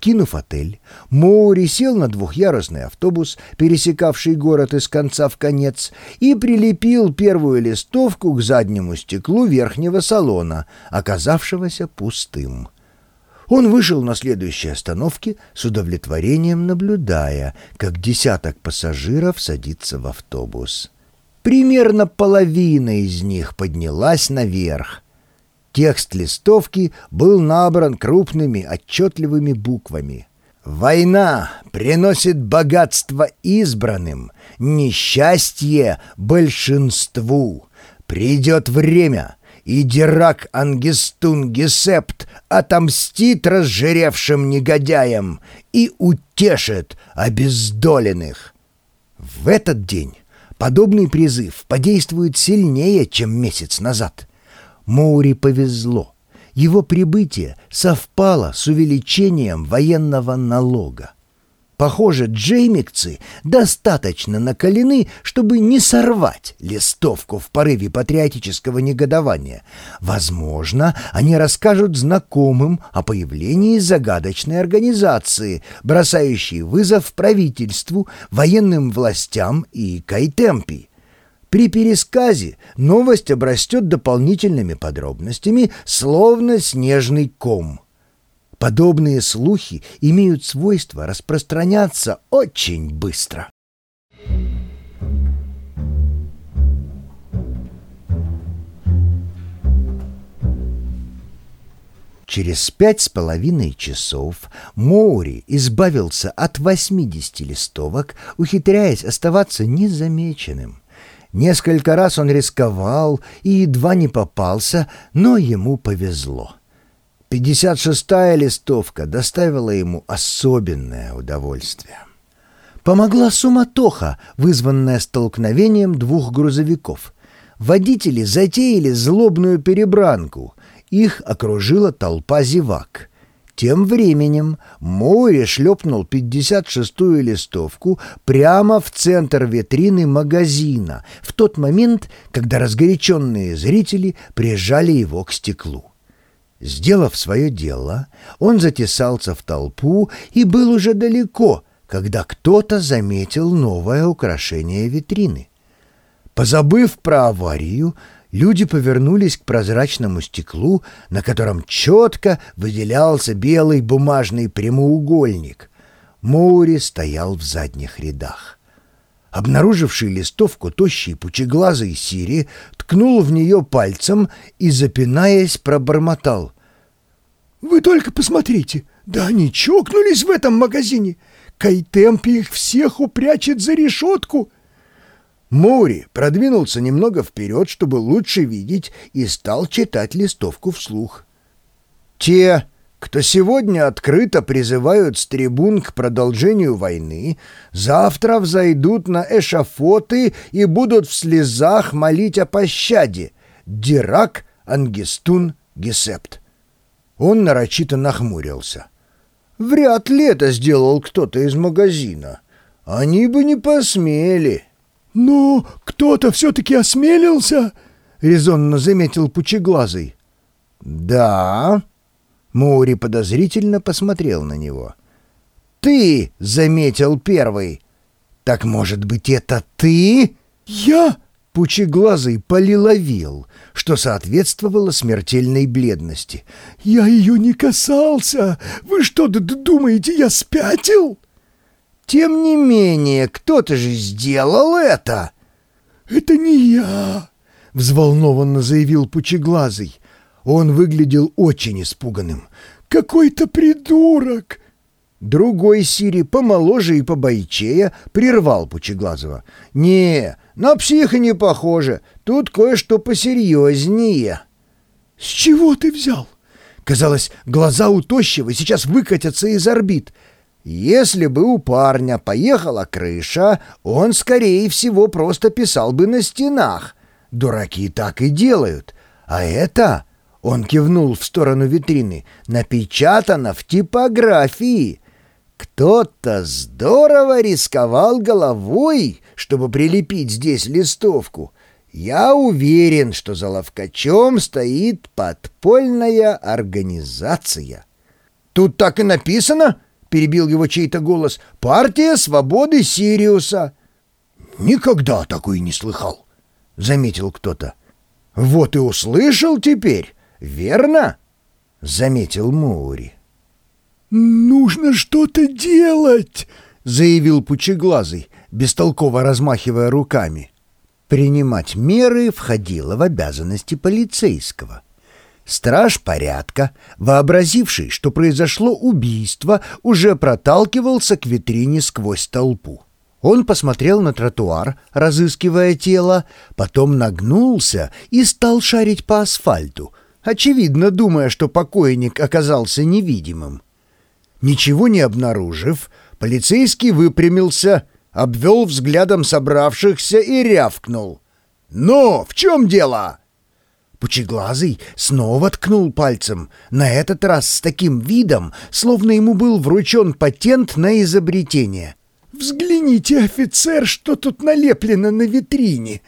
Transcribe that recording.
Покинув отель, Моури сел на двухъярусный автобус, пересекавший город из конца в конец, и прилепил первую листовку к заднему стеклу верхнего салона, оказавшегося пустым. Он вышел на следующей остановке с удовлетворением наблюдая, как десяток пассажиров садится в автобус. Примерно половина из них поднялась наверх. Текст листовки был набран крупными отчетливыми буквами. «Война приносит богатство избранным, несчастье большинству. Придет время, и Дирак Ангестун Гесепт отомстит разжиревшим негодяям и утешит обездоленных. В этот день подобный призыв подействует сильнее, чем месяц назад. Моури повезло. Его прибытие совпало с увеличением военного налога. Похоже, джеймикцы достаточно накалены, чтобы не сорвать листовку в порыве патриотического негодования. Возможно, они расскажут знакомым о появлении загадочной организации, бросающей вызов правительству, военным властям и Кайтемпи. При пересказе новость обрастет дополнительными подробностями, словно снежный ком. Подобные слухи имеют свойство распространяться очень быстро. Через пять с половиной часов Моури избавился от 80 листовок, ухитряясь оставаться незамеченным. Несколько раз он рисковал и едва не попался, но ему повезло. 56-я листовка доставила ему особенное удовольствие. Помогла суматоха, вызванная столкновением двух грузовиков. Водители затеяли злобную перебранку. Их окружила толпа зевак. Тем временем море шлепнул 56-ю листовку прямо в центр витрины магазина в тот момент, когда разгоряченные зрители прижали его к стеклу. Сделав свое дело, он затесался в толпу и был уже далеко, когда кто-то заметил новое украшение витрины. Позабыв про аварию, люди повернулись к прозрачному стеклу, на котором четко выделялся белый бумажный прямоугольник. Моури стоял в задних рядах. Обнаруживший листовку тощий пучеглазый Сири ткнул в нее пальцем и, запинаясь, пробормотал. «Вы только посмотрите! Да они чокнулись в этом магазине! Кайтемпи их всех упрячет за решетку!» Моури продвинулся немного вперед, чтобы лучше видеть, и стал читать листовку вслух. «Те, кто сегодня открыто призывают с трибун к продолжению войны, завтра взойдут на эшафоты и будут в слезах молить о пощаде. Дирак Ангестун Гесепт. Он нарочито нахмурился. Вряд ли это сделал кто-то из магазина. Они бы не посмели. «Но кто-то все-таки осмелился?» — резонно заметил Пучеглазый. «Да», Мури подозрительно посмотрел на него. «Ты заметил первый. Так, может быть, это ты?» «Я?» Пучеглазый полиловил, что соответствовало смертельной бледности. «Я ее не касался! Вы что думаете, я спятил?» «Тем не менее, кто-то же сделал это!» «Это не я!» — взволнованно заявил Пучеглазый. Он выглядел очень испуганным. «Какой-то придурок!» Другой Сири, помоложе и побойчее, прервал Пучеглазого. «Не, на психа не похоже. Тут кое-что посерьезнее». «С чего ты взял?» Казалось, глаза у тощего сейчас выкатятся из орбит. Если бы у парня поехала крыша, он, скорее всего, просто писал бы на стенах. Дураки так и делают. А это он кивнул в сторону витрины. «Напечатано в типографии. Кто-то здорово рисковал головой, чтобы прилепить здесь листовку. Я уверен, что за ловкачом стоит подпольная организация». «Тут так и написано?» — перебил его чей-то голос. «Партия свободы Сириуса». «Никогда такой не слыхал», — заметил кто-то. «Вот и услышал теперь, верно?» — заметил Моури. «Нужно что-то делать!» — заявил Пучеглазый, бестолково размахивая руками. Принимать меры входило в обязанности полицейского. Страж порядка, вообразивший, что произошло убийство, уже проталкивался к витрине сквозь толпу. Он посмотрел на тротуар, разыскивая тело, потом нагнулся и стал шарить по асфальту, очевидно думая, что покойник оказался невидимым. Ничего не обнаружив, полицейский выпрямился, обвел взглядом собравшихся и рявкнул. «Ну, в чем дело?» Пучеглазый снова ткнул пальцем, на этот раз с таким видом, словно ему был вручен патент на изобретение. «Взгляните, офицер, что тут налеплено на витрине!»